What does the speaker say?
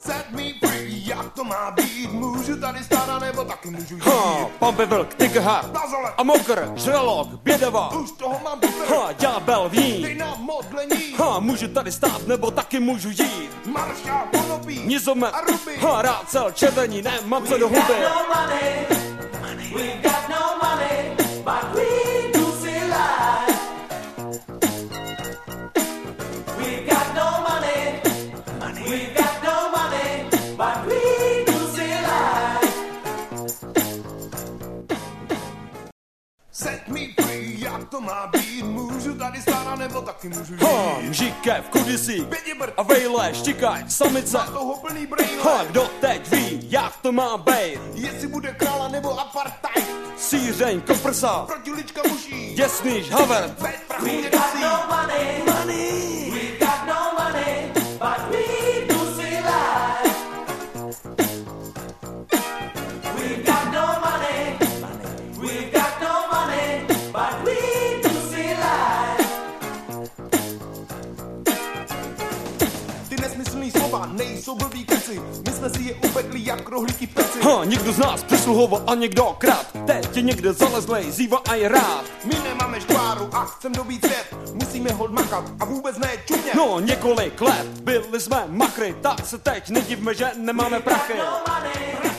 Set me free, jak to má být, můžu tady stát, a nebo taky můžu jít. Ha, pan Bevelk, Tigerhard Nazole, a Mokr, Žralok, Bědava. už toho mám dost. Ha, ďábel Dej ví. na modlení, Ha, můžu tady stát, nebo taky můžu jít. marša, konopí, Nizomet, a ruby. ha, rácel, červení, nemám co do huby. no money. We've got Set me free, jak to má být, můžu tady stát, a nebo taky můžu jít. Ha, mžíkev, kudisí Pětibrt, a vejle, štikaj, samice. toho plný brain, Ha, kdo teď ví, jak to má být? jestli bude krála nebo apartheid, Sířeň, koprsa, protiulička muší, děsníš, havert. bez prachu money. Money. Nejsou blbý keci, my jsme si je upekli jak rohlíky v peci. Ha, někdo z nás přisluhoval a někdo krát. Teď je někde zalezlej, zýva a je rád. My nemáme škváru a chcem dobít svět, musíme hod makat a vůbec ne čumě. No, několik let byli jsme machry, tak se teď nedivme, že nemáme prachy. No money.